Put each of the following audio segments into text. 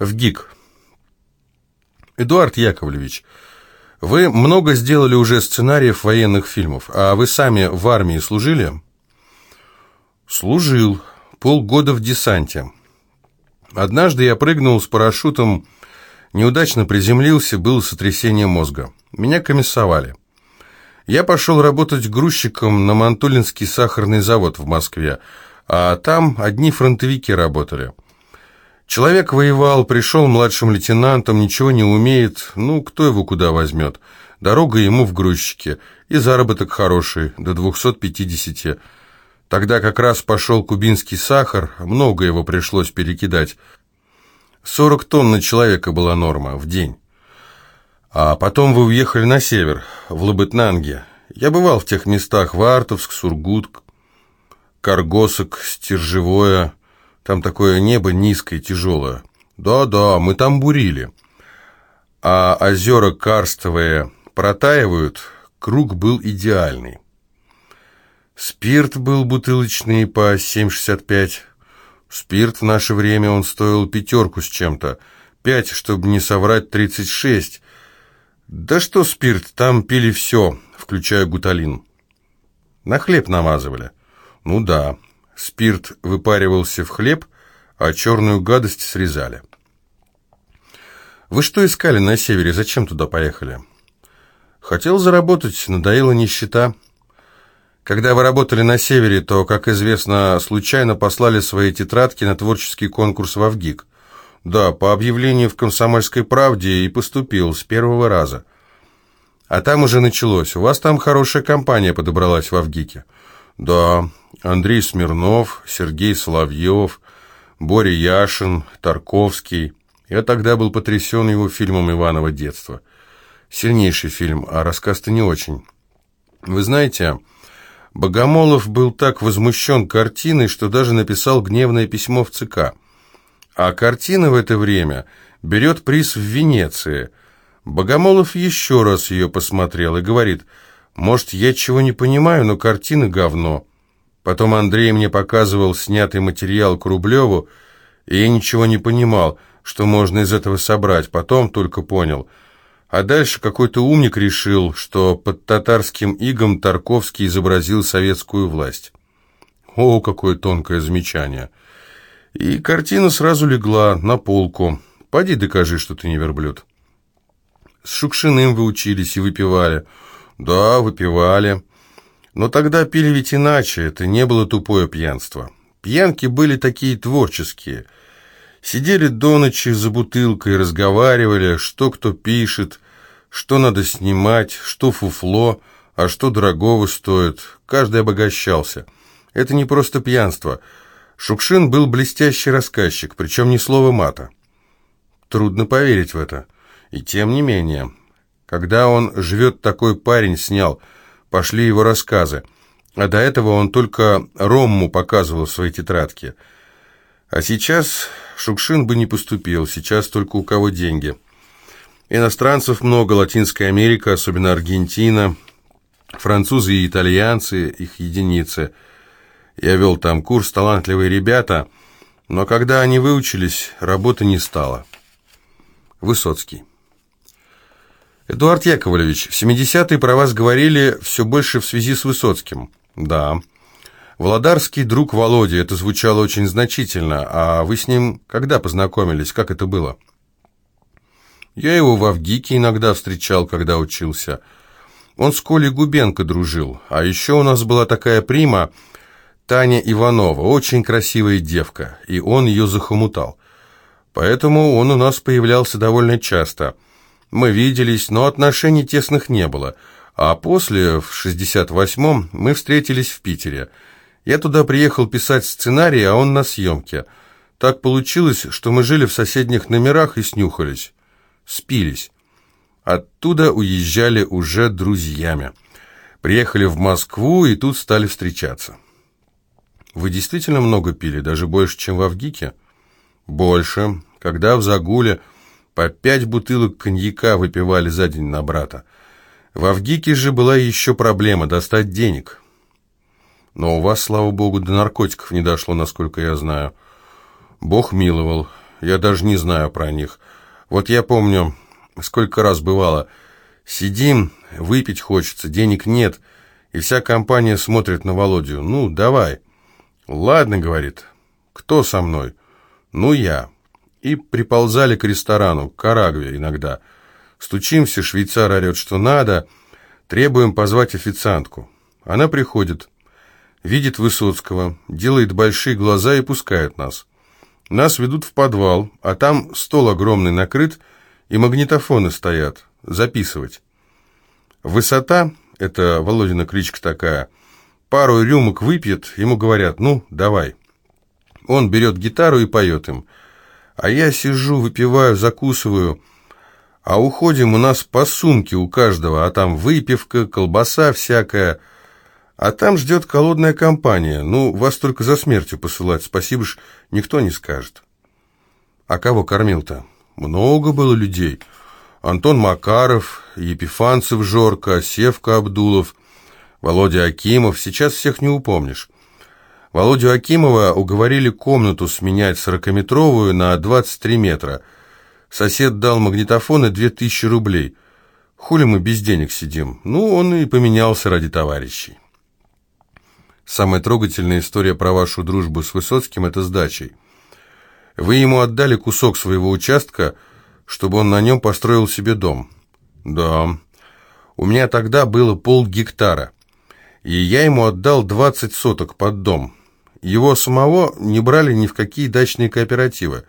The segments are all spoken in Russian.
в ГИК. Эдуард Яковлевич, вы много сделали уже сценариев военных фильмов, а вы сами в армии служили? Служил. Полгода в десанте. Однажды я прыгнул с парашютом, неудачно приземлился, было сотрясение мозга. Меня комиссовали. Я пошел работать грузчиком на Мантулинский сахарный завод в Москве, а там одни фронтовики работали. Человек воевал, пришел младшим лейтенантом, ничего не умеет, ну, кто его куда возьмет? Дорога ему в грузчике, и заработок хороший, до 250. Тогда как раз пошел кубинский сахар, много его пришлось перекидать. 40 тонн на человека была норма в день. А потом вы уехали на север, в Лабытнанге. Я бывал в тех местах, Вартовск, Сургут, Каргосок, Стержевое. Там такое небо низкое, тяжелое. Да-да, мы там бурили. А озера карстовые протаивают, круг был идеальный. Спирт был бутылочный по 7,65. Спирт в наше время он стоил пятерку с чем-то. Пять, чтобы не соврать, тридцать шесть. Да что спирт, там пили все, включая гуталин. На хлеб намазывали. Ну да, спирт выпаривался в хлеб, а черную гадость срезали. Вы что искали на севере? Зачем туда поехали? Хотел заработать, надоела нищета. Когда вы работали на севере, то, как известно, случайно послали свои тетрадки на творческий конкурс в Авгик. Да, по объявлению в «Комсомольской правде» и поступил с первого раза. А там уже началось. У вас там хорошая компания подобралась в Авгике. Да, Андрей Смирнов, Сергей Соловьев, Боря Яшин, Тарковский. Я тогда был потрясен его фильмом «Иваново детство». Сильнейший фильм, а рассказ-то не очень. Вы знаете, Богомолов был так возмущен картиной, что даже написал гневное письмо в ЦК – а картина в это время берет приз в Венеции. Богомолов еще раз ее посмотрел и говорит, «Может, я чего не понимаю, но картина говно». Потом Андрей мне показывал снятый материал к Рублеву, и я ничего не понимал, что можно из этого собрать, потом только понял. А дальше какой-то умник решил, что под татарским игом Тарковский изобразил советскую власть. О, какое тонкое замечание! И картина сразу легла на полку. Поди докажи, что ты не верблюд. С Шукшиным вы учились и выпивали. Да, выпивали. Но тогда пили ведь иначе, это не было тупое пьянство. Пьянки были такие творческие. Сидели до ночи за бутылкой, разговаривали, что кто пишет, что надо снимать, что фуфло, а что дорогого стоит. Каждый обогащался. Это не просто пьянство – Шукшин был блестящий рассказчик, причем ни слова мата. Трудно поверить в это. И тем не менее, когда он «Живет такой парень» снял, пошли его рассказы, а до этого он только Ромму показывал в своей тетрадке. А сейчас Шукшин бы не поступил, сейчас только у кого деньги. Иностранцев много, Латинская Америка, особенно Аргентина, французы и итальянцы, их единицы – я вел там курс «Талантливые ребята», но когда они выучились, работы не стало. Высоцкий. Эдуард Яковлевич, в 70-е про вас говорили все больше в связи с Высоцким. Да. Владарский друг Володя, это звучало очень значительно. А вы с ним когда познакомились, как это было? Я его в Авгике иногда встречал, когда учился. Он с Колей Губенко дружил. А еще у нас была такая прима – Таня Иванова, очень красивая девка, и он ее захомутал. Поэтому он у нас появлялся довольно часто. Мы виделись, но отношений тесных не было. А после, в 68-м, мы встретились в Питере. Я туда приехал писать сценарий, а он на съемке. Так получилось, что мы жили в соседних номерах и снюхались. Спились. Оттуда уезжали уже друзьями. Приехали в Москву и тут стали встречаться. Вы действительно много пили, даже больше, чем в Авгике? Больше. Когда в Загуле по пять бутылок коньяка выпивали за день на брата. В Авгике же была еще проблема – достать денег. Но у вас, слава богу, до наркотиков не дошло, насколько я знаю. Бог миловал. я даже не знаю про них. Вот я помню, сколько раз бывало, сидим, выпить хочется, денег нет, и вся компания смотрит на Володю. «Ну, давай». «Ладно», — говорит, — «кто со мной?» «Ну, я». И приползали к ресторану, к Карагве иногда. Стучимся, швейцар орет, что надо, требуем позвать официантку. Она приходит, видит Высоцкого, делает большие глаза и пускает нас. Нас ведут в подвал, а там стол огромный накрыт, и магнитофоны стоят, записывать. Высота, это Володина кличка такая, пару рюмок выпьет, ему говорят, ну, давай. Он берет гитару и поет им. А я сижу, выпиваю, закусываю, а уходим у нас по сумке у каждого, а там выпивка, колбаса всякая, а там ждет холодная компания. Ну, вас только за смертью посылать, спасибо ж, никто не скажет. А кого кормил-то? Много было людей. Антон Макаров, Епифанцев Жорка, Севка Абдулов, Володя Акимов, сейчас всех не упомнишь. Володю Акимова уговорили комнату сменять сорокаметровую на 23 метра. Сосед дал магнитофон и 2000 рублей. Хули мы без денег сидим? Ну, он и поменялся ради товарищей. Самая трогательная история про вашу дружбу с Высоцким – это с дачей. Вы ему отдали кусок своего участка, чтобы он на нем построил себе дом. Да, у меня тогда было пол гектара, и я ему отдал 20 соток под дом. Его самого не брали ни в какие дачные кооперативы.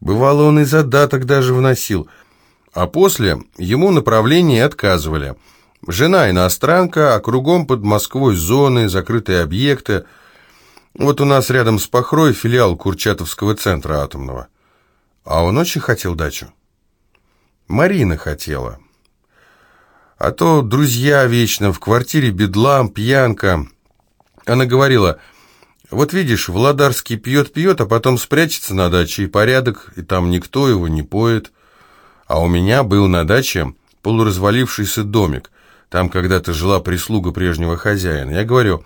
Бывало, он и задаток даже вносил, а после ему направление отказывали – Жена иностранка, а кругом под Москвой зоны, закрытые объекты. Вот у нас рядом с Похрой филиал Курчатовского центра атомного. А он очень хотел дачу. Марина хотела. А то друзья вечно, в квартире бедлам, пьянка. Она говорила, вот видишь, Владарский пьет-пьет, а потом спрячется на даче, и порядок, и там никто его не поет. А у меня был на даче полуразвалившийся домик – там когда-то жила прислуга прежнего хозяина. Я говорю,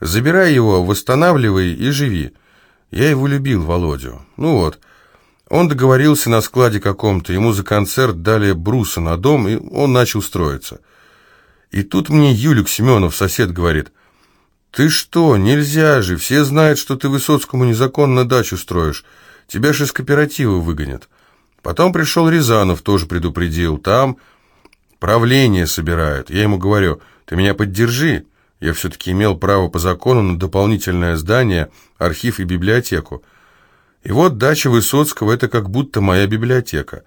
забирай его, восстанавливай и живи. Я его любил, Володю. Ну вот. Он договорился на складе каком-то, ему за концерт дали бруса на дом, и он начал строиться. И тут мне Юлик Семенов, сосед, говорит, «Ты что, нельзя же, все знают, что ты Высоцкому незаконно дачу строишь. Тебя же из кооператива выгонят». Потом пришел Рязанов, тоже предупредил, там Правление собирают. Я ему говорю, ты меня поддержи. Я все-таки имел право по закону на дополнительное здание, архив и библиотеку. И вот дача Высоцкого – это как будто моя библиотека.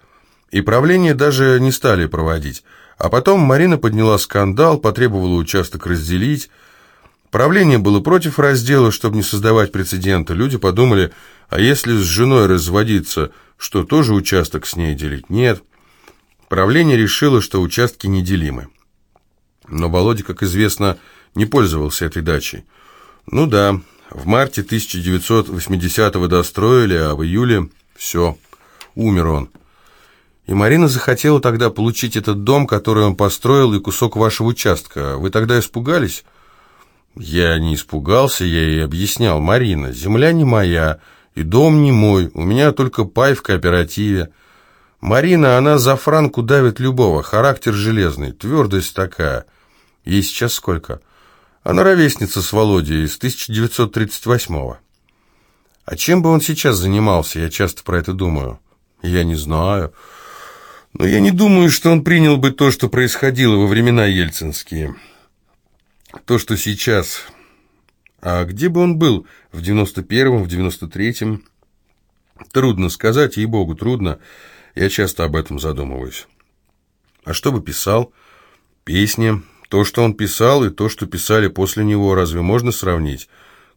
И правление даже не стали проводить. А потом Марина подняла скандал, потребовала участок разделить. Правление было против раздела, чтобы не создавать прецедента. Люди подумали, а если с женой разводиться, что тоже участок с ней делить? Нет. Правление решило, что участки неделимы. Но Володя, как известно, не пользовался этой дачей. Ну да, в марте 1980-го достроили, а в июле все, умер он. И Марина захотела тогда получить этот дом, который он построил, и кусок вашего участка. Вы тогда испугались? Я не испугался, я ей объяснял. Марина, земля не моя, и дом не мой, у меня только пай в кооперативе. Марина, она за франку давит любого, характер железный, твердость такая. Ей сейчас сколько? Она ровесница с Володей из 1938-го. А чем бы он сейчас занимался, я часто про это думаю. Я не знаю. Но я не думаю, что он принял бы то, что происходило во времена ельцинские. То, что сейчас. А где бы он был в 91-м, в 93-м? Трудно сказать, ей-богу, трудно. Я часто об этом задумываюсь. А что бы писал? Песни. То, что он писал, и то, что писали после него, разве можно сравнить?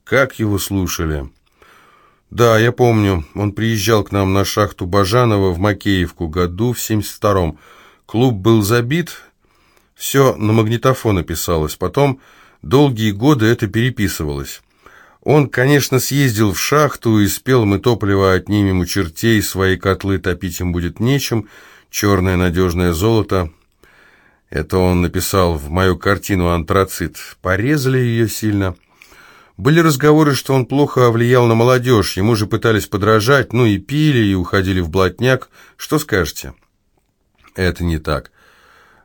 Как его слушали? Да, я помню, он приезжал к нам на шахту Бажанова в Макеевку году в 72-м. Клуб был забит, все на магнитофон писалось. Потом долгие годы это переписывалось. Он, конечно, съездил в шахту и спел «Мы топливо отнимем у чертей, свои котлы топить им будет нечем, черное надежное золото». Это он написал в мою картину «Антрацит». Порезали ее сильно. Были разговоры, что он плохо влиял на молодежь, ему же пытались подражать, ну и пили, и уходили в блатняк. Что скажете? Это не так.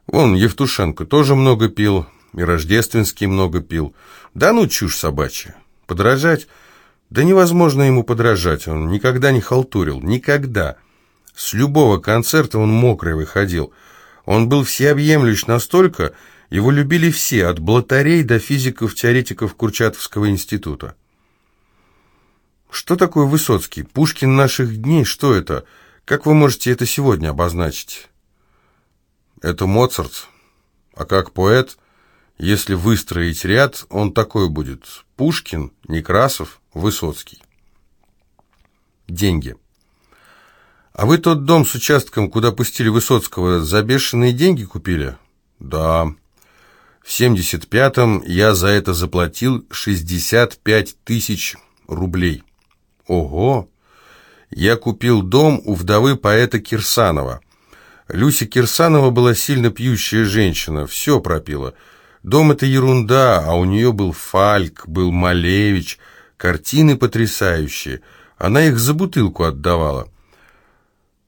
Вон, Евтушенко тоже много пил, и Рождественский много пил. Да ну, чушь собачья. Подражать? Да невозможно ему подражать, он никогда не халтурил, никогда. С любого концерта он мокрый выходил. Он был всеобъемлющ настолько, его любили все, от блатарей до физиков-теоретиков Курчатовского института. Что такое Высоцкий? Пушкин наших дней? Что это? Как вы можете это сегодня обозначить? Это Моцарт. А как поэт, если выстроить ряд, он такой будет. Пушкин, Некрасов, Высоцкий. Деньги. А вы тот дом с участком, куда пустили Высоцкого, за бешеные деньги купили? Да. В 75-м я за это заплатил 65 тысяч рублей. Ого! Я купил дом у вдовы поэта Кирсанова. Люся Кирсанова была сильно пьющая женщина, все пропила. Дом — это ерунда, а у нее был Фальк, был Малевич, картины потрясающие. Она их за бутылку отдавала.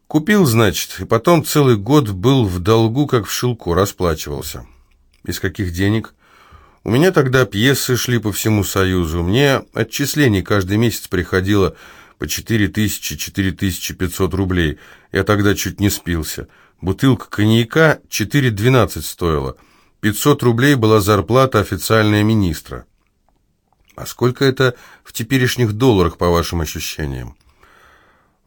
Купил, значит, и потом целый год был в долгу, как в шелку, расплачивался. Из каких денег? У меня тогда пьесы шли по всему Союзу. Мне отчислений каждый месяц приходило по 4000-4500 рублей. Я тогда чуть не спился. Бутылка коньяка 4,12 стоила. 500 рублей была зарплата официальная министра. А сколько это в теперешних долларах, по вашим ощущениям?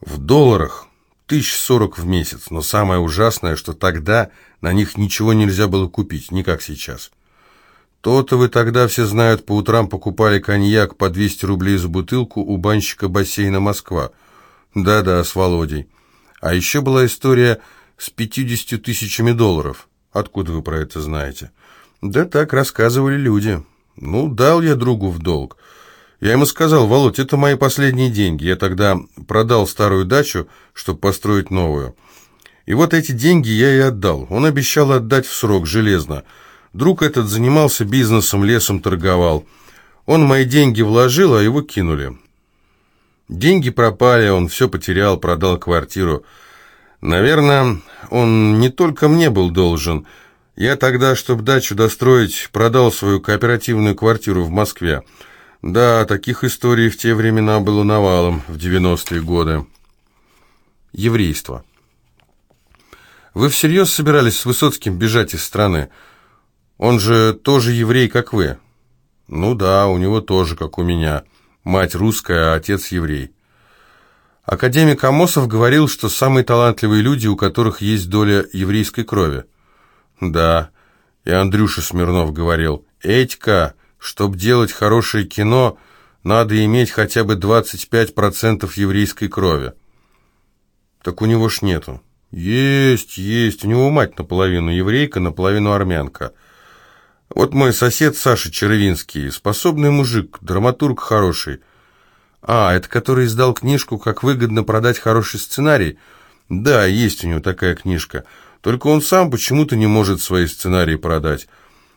В долларах тысяч сорок в месяц, но самое ужасное, что тогда на них ничего нельзя было купить, не как сейчас. То-то вы тогда, все знают, по утрам покупали коньяк по 200 рублей за бутылку у банщика бассейна «Москва». Да-да, с Володей. А еще была история с 50 тысячами долларов. Откуда вы про это знаете? Да так рассказывали люди. Ну, дал я другу в долг. Я ему сказал, Володь, это мои последние деньги. Я тогда продал старую дачу, чтобы построить новую. И вот эти деньги я и отдал. Он обещал отдать в срок, железно. Друг этот занимался бизнесом, лесом торговал. Он мои деньги вложил, а его кинули. Деньги пропали, он все потерял, продал квартиру. Наверное, он не только мне был должен. Я тогда, чтобы дачу достроить, продал свою кооперативную квартиру в Москве. Да, таких историй в те времена было навалом, в 90-е годы. Еврейство. Вы всерьез собирались с Высоцким бежать из страны? Он же тоже еврей, как вы. Ну да, у него тоже, как у меня. Мать русская, а отец еврей. Академик Амосов говорил, что самые талантливые люди, у которых есть доля еврейской крови. Да, и Андрюша Смирнов говорил, «Этька, Чтобы делать хорошее кино, надо иметь хотя бы 25% еврейской крови. Так у него ж нету. Есть, есть. У него мать наполовину еврейка, наполовину армянка. Вот мой сосед Саша Червинский, способный мужик, драматург хороший. А, это который издал книжку «Как выгодно продать хороший сценарий». Да, есть у него такая книжка. Только он сам почему-то не может свои сценарии продать.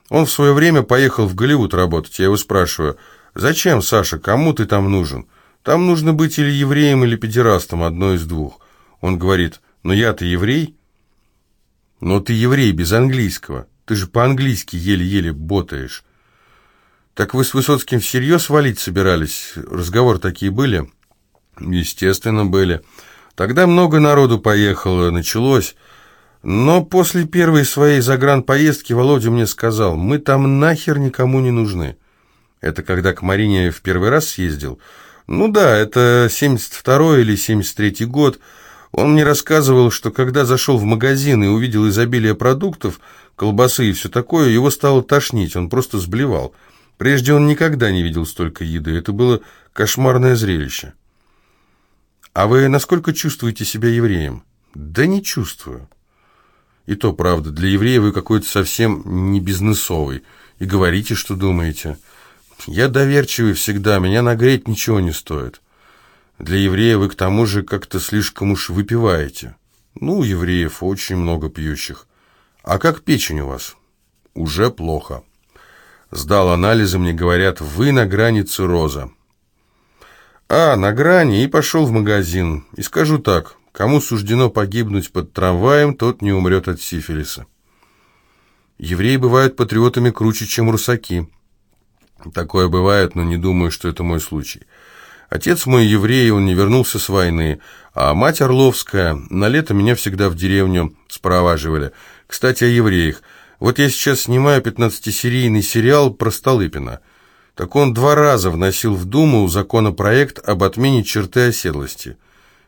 Он в свое время поехал в Голливуд работать. Я его спрашиваю, «Зачем, Саша, кому ты там нужен? Там нужно быть или евреем, или педерастом, одно из двух». Он говорит, «Но я-то еврей». «Но ты еврей без английского. Ты же по-английски еле-еле ботаешь». «Так вы с Высоцким всерьез валить собирались? Разговор такие были?» «Естественно, были. Тогда много народу поехало, началось». Но после первой своей загранпоездки Володя мне сказал, мы там нахер никому не нужны. Это когда к Марине в первый раз съездил? Ну да, это 72 или 73 год. Он мне рассказывал, что когда зашел в магазин и увидел изобилие продуктов, колбасы и все такое, его стало тошнить, он просто сблевал. Прежде он никогда не видел столько еды, это было кошмарное зрелище. А вы насколько чувствуете себя евреем? Да не чувствую. И то правда, для еврея вы какой-то совсем не бизнесовый. И говорите, что думаете. Я доверчивый всегда, меня нагреть ничего не стоит. Для еврея вы к тому же как-то слишком уж выпиваете. Ну, евреев очень много пьющих. А как печень у вас? Уже плохо. Сдал анализы, мне говорят, вы на грани цирроза. А, на грани, и пошел в магазин. И скажу так, кому суждено погибнуть под трамваем, тот не умрет от сифилиса. Евреи бывают патриотами круче, чем русаки. Такое бывает, но не думаю, что это мой случай. Отец мой еврей, он не вернулся с войны, а мать Орловская, на лето меня всегда в деревню спроваживали. Кстати, о евреях. Вот я сейчас снимаю 15-серийный сериал про Столыпина. Так он два раза вносил в Думу законопроект об отмене черты оседлости.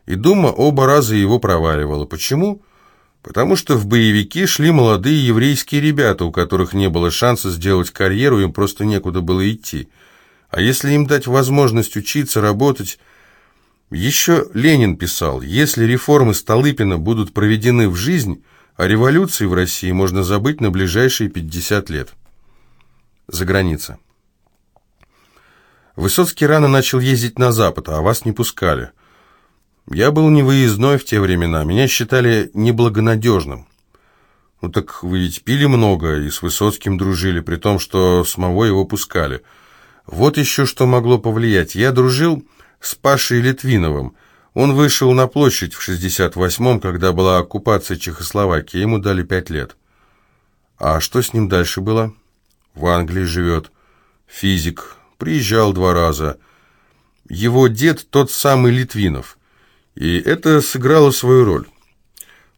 И Дума оба раза его проваливала. Почему? Потому что в боевики шли молодые еврейские ребята, у которых не было шанса сделать карьеру, им просто некуда было идти. А если им дать возможность учиться, работать... Еще Ленин писал, если реформы Столыпина будут проведены в жизнь, о революции в России можно забыть на ближайшие 50 лет. За граница. Высоцкий рано начал ездить на Запад, а вас не пускали. Я был невыездной в те времена, меня считали неблагонадежным. Ну так вы ведь пили много и с Высоцким дружили, при том, что самого его пускали. Вот еще что могло повлиять. Я дружил с Пашей Литвиновым. Он вышел на площадь в 68-м, когда была оккупация Чехословакии. Ему дали пять лет. А что с ним дальше было? В Англии живет. Физик. Приезжал два раза. Его дед тот самый Литвинов. И это сыграло свою роль.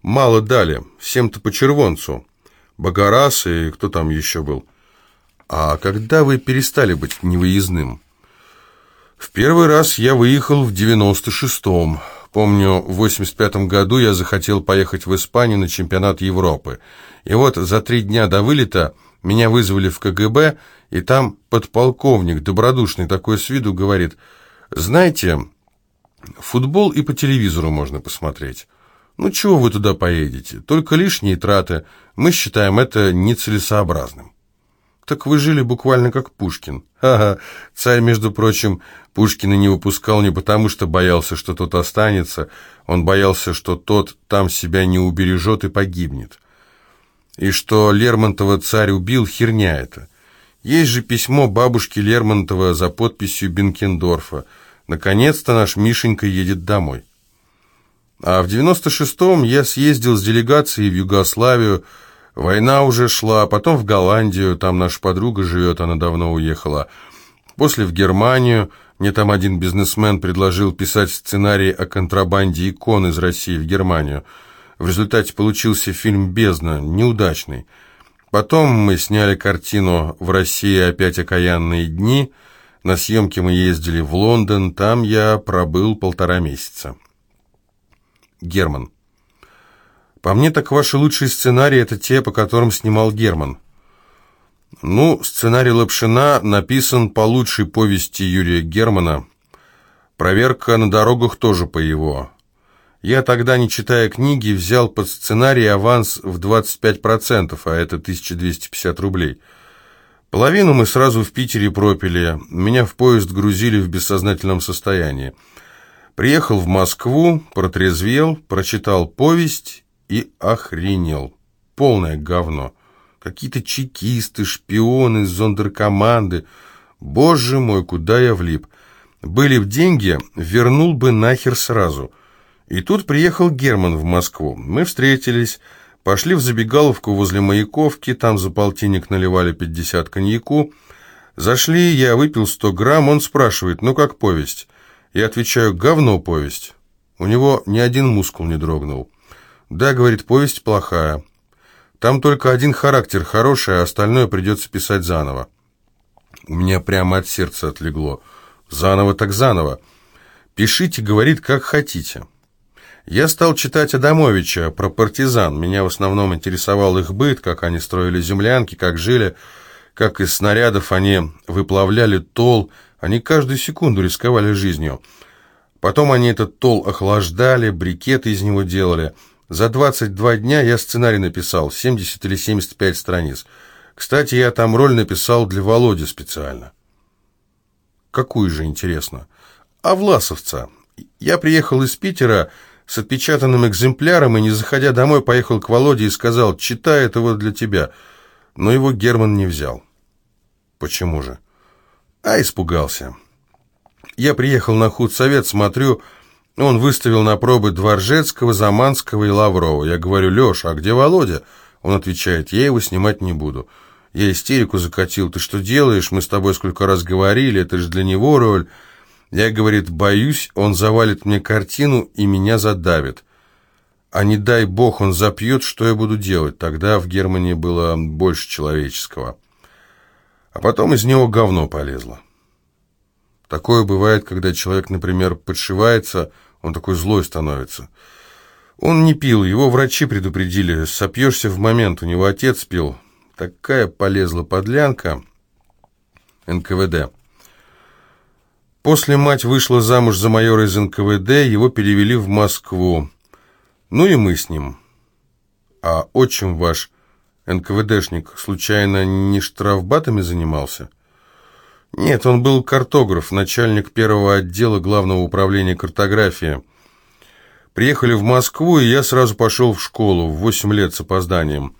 Мало дали, всем-то по червонцу. Багарас и кто там еще был. А когда вы перестали быть невыездным? В первый раз я выехал в 96-м. Помню, в 85-м году я захотел поехать в Испанию на чемпионат Европы. И вот за три дня до вылета меня вызвали в КГБ, и там подполковник, добродушный такой с виду, говорит, «Знаете, Футбол и по телевизору можно посмотреть. Ну, чего вы туда поедете? Только лишние траты. Мы считаем это нецелесообразным. Так вы жили буквально как Пушкин. Ага, царь, между прочим, Пушкина не выпускал не потому, что боялся, что тот останется, он боялся, что тот там себя не убережет и погибнет. И что Лермонтова царь убил, херня это. Есть же письмо бабушки Лермонтова за подписью Бенкендорфа – Наконец-то наш Мишенька едет домой. А в 96-м я съездил с делегацией в Югославию, война уже шла, потом в Голландию, там наша подруга живет, она давно уехала. После в Германию, мне там один бизнесмен предложил писать сценарий о контрабанде икон из России в Германию. В результате получился фильм «Бездна», неудачный. Потом мы сняли картину «В России опять окаянные дни», на съемки мы ездили в Лондон, там я пробыл полтора месяца. Герман. По мне так ваши лучшие сценарии это те, по которым снимал Герман. Ну, сценарий Лапшина написан по лучшей повести Юрия Германа. Проверка на дорогах тоже по его. Я тогда, не читая книги, взял под сценарий аванс в 25%, а это 1250 рублей – Половину мы сразу в Питере пропили, меня в поезд грузили в бессознательном состоянии. Приехал в Москву, протрезвел, прочитал повесть и охренел. Полное говно. Какие-то чекисты, шпионы, зондеркоманды. Боже мой, куда я влип. Были б деньги, вернул бы нахер сразу. И тут приехал Герман в Москву. Мы встретились... Пошли в забегаловку возле Маяковки, там за полтинник наливали 50 коньяку. Зашли, я выпил 100 грамм, он спрашивает, ну как повесть? Я отвечаю, говно повесть. У него ни один мускул не дрогнул. Да, говорит, повесть плохая. Там только один характер хороший, а остальное придется писать заново. У меня прямо от сердца отлегло. Заново так заново. Пишите, говорит, как хотите. Я стал читать Адамовича про партизан. Меня в основном интересовал их быт, как они строили землянки, как жили, как из снарядов они выплавляли тол. Они каждую секунду рисковали жизнью. Потом они этот тол охлаждали, брикеты из него делали. За 22 дня я сценарий написал, 70 или 75 страниц. Кстати, я там роль написал для Володи специально. Какую же, интересно? А Власовца. Я приехал из Питера с отпечатанным экземпляром и, не заходя домой, поехал к Володе и сказал «Читай, это вот для тебя». Но его Герман не взял. Почему же? А испугался. Я приехал на худсовет, смотрю, он выставил на пробы Дворжецкого, Заманского и Лаврова. Я говорю, Леша, а где Володя? Он отвечает, я его снимать не буду. Я истерику закатил. Ты что делаешь? Мы с тобой сколько раз говорили, это же для него роль. Я, говорит, боюсь, он завалит мне картину и меня задавит. А не дай бог он запьет, что я буду делать? Тогда в Германии было больше человеческого. А потом из него говно полезло. Такое бывает, когда человек, например, подшивается, он такой злой становится. Он не пил, его врачи предупредили, сопьешься в момент, у него отец пил. Такая полезла подлянка. НКВД. После мать вышла замуж за майора из НКВД, его перевели в Москву. Ну и мы с ним. А отчим ваш, НКВДшник, случайно не штрафбатами занимался? Нет, он был картограф, начальник первого отдела главного управления картографии. Приехали в Москву, и я сразу пошел в школу, в 8 лет с опозданием.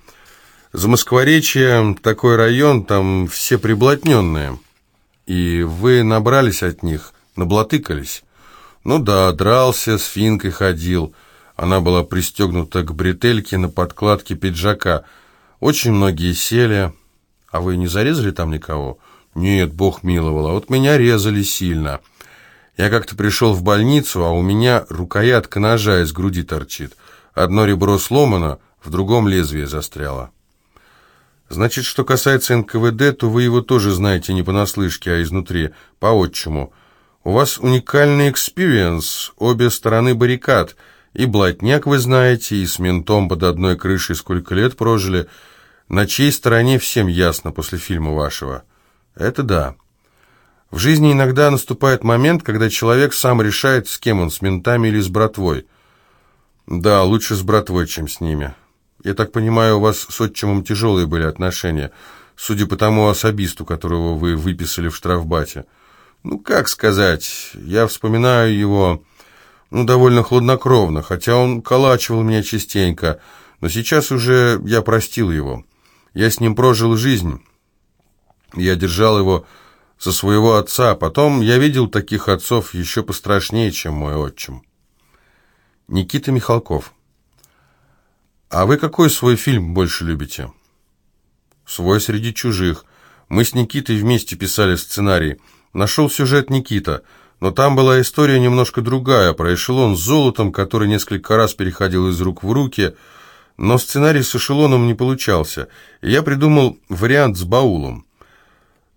За Москворечье такой район, там все приблотненные. И вы набрались от них, наблатыкались. Ну да, дрался, с финкой ходил. Она была пристегнута к бретельке на подкладке пиджака. Очень многие сели. А вы не зарезали там никого? Нет, Бог миловал, а вот меня резали сильно. Я как-то пришел в больницу, а у меня рукоятка ножа из груди торчит. Одно ребро сломано, в другом лезвие застряло. Значит, что касается НКВД, то вы его тоже знаете не понаслышке, а изнутри, по отчиму. У вас уникальный experience, обе стороны баррикад. И блатняк вы знаете, и с ментом под одной крышей сколько лет прожили. На чьей стороне всем ясно после фильма вашего. Это да. В жизни иногда наступает момент, когда человек сам решает, с кем он, с ментами или с братвой. Да, лучше с братвой, чем с ними. Я так понимаю, у вас с отчимом тяжелые были отношения, судя по тому особисту, которого вы выписали в штрафбате. Ну, как сказать, я вспоминаю его, ну, довольно хладнокровно, хотя он калачивал меня частенько, но сейчас уже я простил его. Я с ним прожил жизнь, я держал его со своего отца, потом я видел таких отцов еще пострашнее, чем мой отчим. Никита Михалков. А вы какой свой фильм больше любите? Свой среди чужих. Мы с Никитой вместе писали сценарий. Нашел сюжет Никита, но там была история немножко другая, про эшелон с золотом, который несколько раз переходил из рук в руки, но сценарий с эшелоном не получался, я придумал вариант с баулом.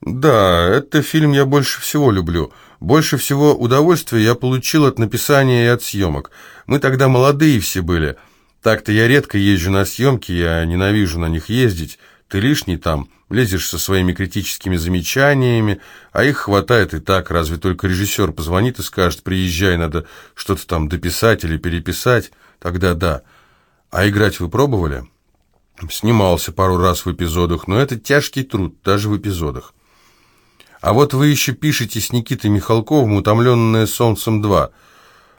Да, это фильм я больше всего люблю. Больше всего удовольствия я получил от написания и от съемок. Мы тогда молодые все были. Так-то я редко езжу на съемки, я ненавижу на них ездить. Ты лишний там, лезешь со своими критическими замечаниями, а их хватает и так, разве только режиссер позвонит и скажет, приезжай, надо что-то там дописать или переписать, тогда да. А играть вы пробовали? Снимался пару раз в эпизодах, но это тяжкий труд, даже в эпизодах. А вот вы еще пишете с Никитой Михалковым «Утомленное солнцем 2».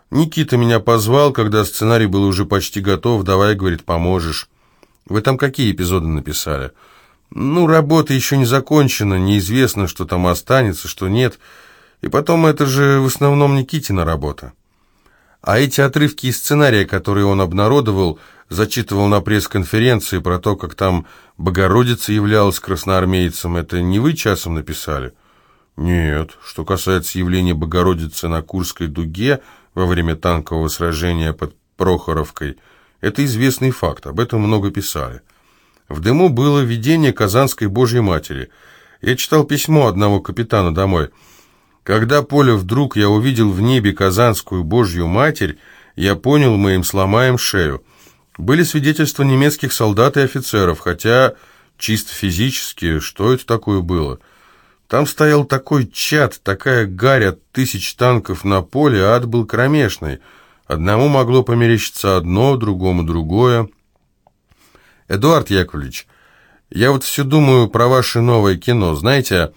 Никита меня позвал, когда сценарий был уже почти готов. «Давай, — говорит, — поможешь». Вы там какие эпизоды написали? Ну, работа еще не закончена, неизвестно, что там останется, что нет. И потом, это же в основном Никитина работа. А эти отрывки из сценария, которые он обнародовал, зачитывал на пресс-конференции про то, как там Богородица являлась красноармейцем, это не вы часом написали?» Нет, что касается явления Богородицы на Курской дуге во время танкового сражения под Прохоровкой, это известный факт, об этом много писали. В дыму было видение Казанской Божьей Матери. Я читал письмо одного капитана домой. Когда, Поля, вдруг я увидел в небе Казанскую Божью Матерь, я понял, мы им сломаем шею. Были свидетельства немецких солдат и офицеров, хотя чисто физически, что это такое было – там стоял такой чад, такая гарь от тысяч танков на поле, а ад был кромешный. Одному могло померещиться одно, другому другое. Эдуард Яковлевич, я вот все думаю про ваше новое кино. Знаете,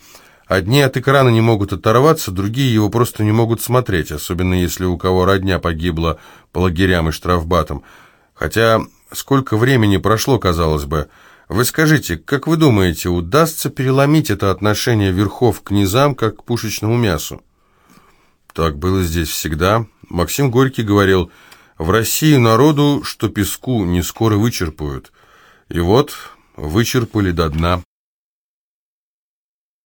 одни от экрана не могут оторваться, другие его просто не могут смотреть, особенно если у кого родня погибла по лагерям и штрафбатам. Хотя сколько времени прошло, казалось бы, Вы скажите, как вы думаете, удастся переломить это отношение верхов к низам, как к пушечному мясу? Так было здесь всегда. Максим Горький говорил, в России народу, что песку не скоро вычерпают. И вот вычерпали до дна.